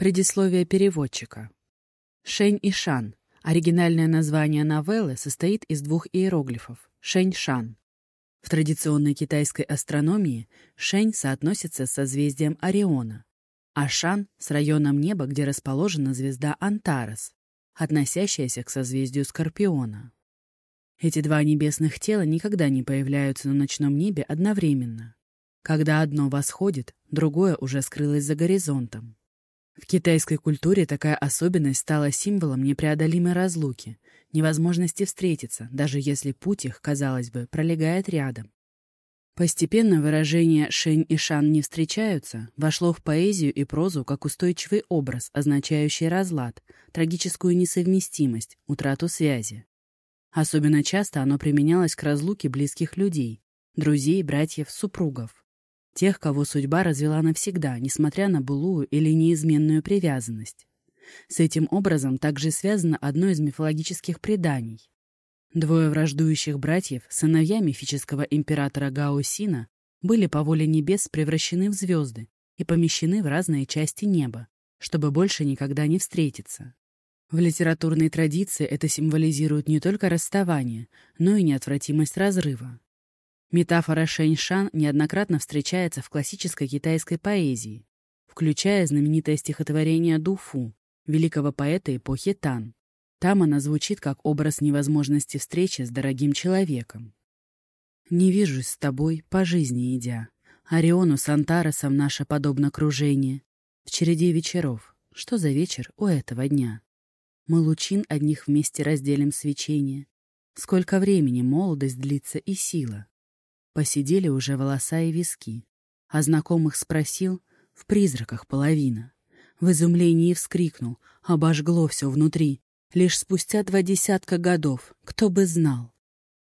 Предисловие переводчика. Шень и Шан. Оригинальное название новеллы состоит из двух иероглифов – Шень-Шан. В традиционной китайской астрономии Шень соотносится с созвездием Ориона, а Шан — с районом неба, где расположена звезда Антарес, относящаяся к созвездию Скорпиона. Эти два небесных тела никогда не появляются на ночном небе одновременно. Когда одно восходит, другое уже скрылось за горизонтом. В китайской культуре такая особенность стала символом непреодолимой разлуки, невозможности встретиться, даже если путь их, казалось бы, пролегает рядом. Постепенно выражение «шень» и «шан» не встречаются вошло в поэзию и прозу как устойчивый образ, означающий разлад, трагическую несовместимость, утрату связи. Особенно часто оно применялось к разлуке близких людей, друзей, братьев, супругов. Тех, кого судьба развела навсегда, несмотря на былую или неизменную привязанность. С этим образом также связано одно из мифологических преданий. Двое враждующих братьев, сыновья мифического императора Гаосина, были по воле небес превращены в звезды и помещены в разные части неба, чтобы больше никогда не встретиться. В литературной традиции это символизирует не только расставание, но и неотвратимость разрыва. Метафора Шэньшан неоднократно встречается в классической китайской поэзии, включая знаменитое стихотворение Дуфу, великого поэта эпохи Тан. Там она звучит как образ невозможности встречи с дорогим человеком. «Не вижусь с тобой, по жизни идя. Ориону с Антаресом наше подобно кружение. В череде вечеров. Что за вечер у этого дня? Мы лучин одних вместе разделим свечение. Сколько времени молодость длится и сила. Посидели уже волоса и виски. А знакомых спросил, в призраках половина. В изумлении вскрикнул, обожгло все внутри. Лишь спустя два десятка годов, кто бы знал.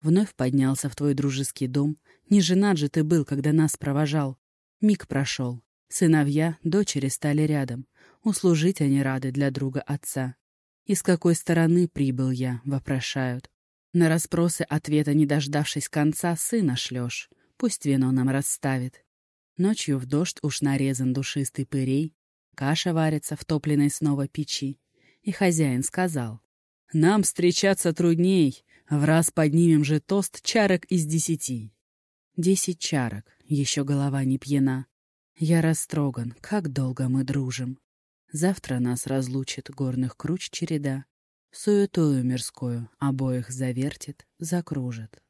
Вновь поднялся в твой дружеский дом. Не женат же ты был, когда нас провожал. Миг прошел. Сыновья, дочери стали рядом. Услужить они рады для друга отца. И с какой стороны прибыл я, вопрошают. На расспросы ответа, не дождавшись конца, сына шлешь. Пусть вино нам расставит. Ночью в дождь уж нарезан душистый пырей, каша варится в топленной снова печи. И хозяин сказал, «Нам встречаться трудней, в раз поднимем же тост чарок из десяти». Десять чарок, еще голова не пьяна. Я растроган, как долго мы дружим. Завтра нас разлучит горных круч череда. Суетую мирскую обоих завертит, закружит.